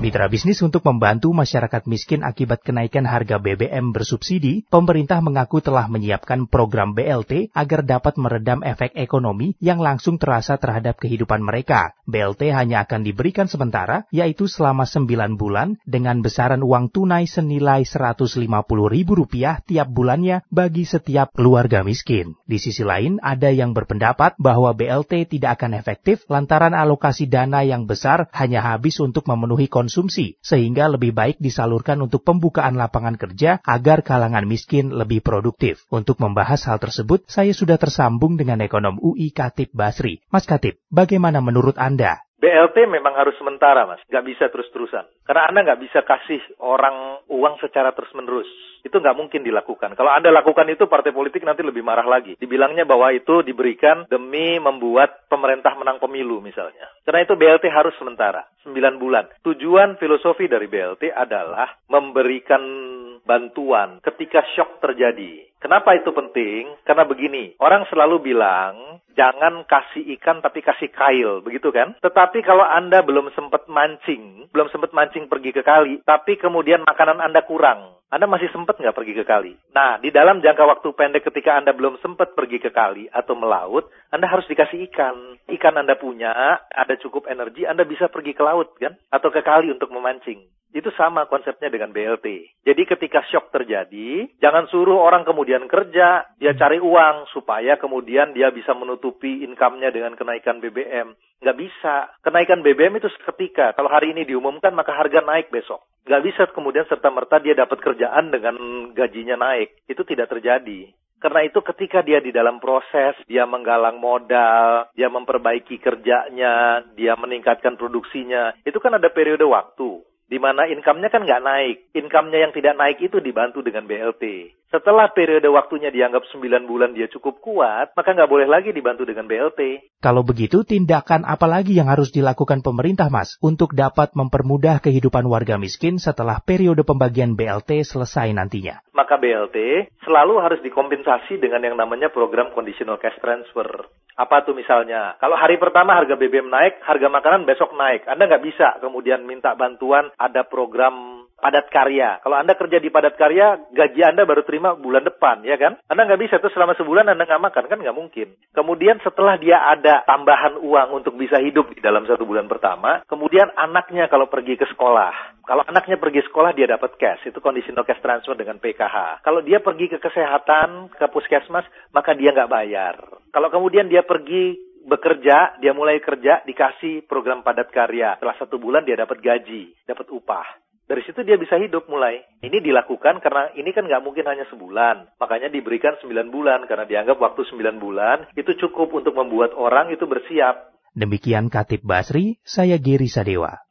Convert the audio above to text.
Mitra bisnis untuk membantu masyarakat miskin akibat kenaikan harga BBM bersubsidi, pemerintah mengaku telah menyiapkan program BLT agar dapat meredam efek ekonomi yang langsung terasa terhadap kehidupan mereka. BLT hanya akan diberikan sementara, yaitu selama 9 bulan dengan besaran uang tunai senilai Rp150.000 tiap bulannya bagi setiap keluarga miskin. Di sisi lain, ada yang berpendapat bahwa BLT tidak akan efektif lantaran alokasi dana yang besar hanya habis untuk memenuhi konsumsi konsumsi, sehingga lebih baik disalurkan untuk pembukaan lapangan kerja agar kalangan miskin lebih produktif. Untuk membahas hal tersebut, saya sudah tersambung dengan ekonom UI Katib Basri. Mas Katib, bagaimana menurut Anda? BLT memang harus sementara, Mas. Nggak bisa terus-terusan. Karena Anda nggak bisa kasih orang uang secara terus-menerus. Itu nggak mungkin dilakukan. Kalau Anda lakukan itu, partai politik nanti lebih marah lagi. Dibilangnya bahwa itu diberikan demi membuat pemerintah menang pemilu, misalnya. Karena itu BLT harus sementara, 9 bulan. Tujuan filosofi dari BLT adalah memberikan bantuan ketika shock terjadi. Kenapa itu penting? Karena begini, orang selalu bilang jangan kasih ikan tapi kasih kail, begitu kan? Tetapi kalau Anda belum sempat mancing, belum sempat mancing pergi ke kali, tapi kemudian makanan Anda kurang, anda masih sempat nggak pergi ke kali? Nah, di dalam jangka waktu pendek ketika Anda belum sempat pergi ke kali atau melaut, Anda harus dikasih ikan. Ikan Anda punya, ada cukup energi, Anda bisa pergi ke laut kan? Atau ke kali untuk memancing. Itu sama konsepnya dengan BLT. Jadi ketika shock terjadi, jangan suruh orang kemudian kerja, dia cari uang supaya kemudian dia bisa menutupi income-nya dengan kenaikan BBM. Nggak bisa. Kenaikan BBM itu seketika. Kalau hari ini diumumkan, maka harga naik besok. Nggak bisa kemudian serta-merta dia dapat kerjaan dengan gajinya naik. Itu tidak terjadi. Karena itu ketika dia di dalam proses, dia menggalang modal, dia memperbaiki kerjanya, dia meningkatkan produksinya, itu kan ada periode waktu di mana income-nya kan nggak naik. Income-nya yang tidak naik itu dibantu dengan BLT. Setelah periode waktunya dianggap 9 bulan dia cukup kuat, maka nggak boleh lagi dibantu dengan BLT. Kalau begitu, tindakan apa lagi yang harus dilakukan pemerintah, Mas, untuk dapat mempermudah kehidupan warga miskin setelah periode pembagian BLT selesai nantinya? Maka BLT selalu harus dikompensasi dengan yang namanya program conditional cash transfer. Apa tuh misalnya? Kalau hari pertama harga BBM naik, harga makanan besok naik. Anda nggak bisa kemudian minta bantuan ada program padat karya. Kalau Anda kerja di padat karya, gaji Anda baru terima bulan depan, ya kan? Anda nggak bisa tuh selama sebulan Anda nggak makan, kan nggak mungkin. Kemudian setelah dia ada tambahan uang untuk bisa hidup di dalam satu bulan pertama, kemudian anaknya kalau pergi ke sekolah, kalau anaknya pergi sekolah dia dapat cash, itu conditional cash transfer dengan PKH. Kalau dia pergi ke kesehatan, ke puskesmas, maka dia nggak bayar. Kalau kemudian dia pergi bekerja, dia mulai kerja, dikasih program padat karya. Setelah satu bulan dia dapat gaji, dapat upah. Dari situ dia bisa hidup mulai. Ini dilakukan karena ini kan nggak mungkin hanya sebulan. Makanya diberikan 9 bulan karena dianggap waktu 9 bulan itu cukup untuk membuat orang itu bersiap. Demikian Katib Basri, saya Giri Sadewa.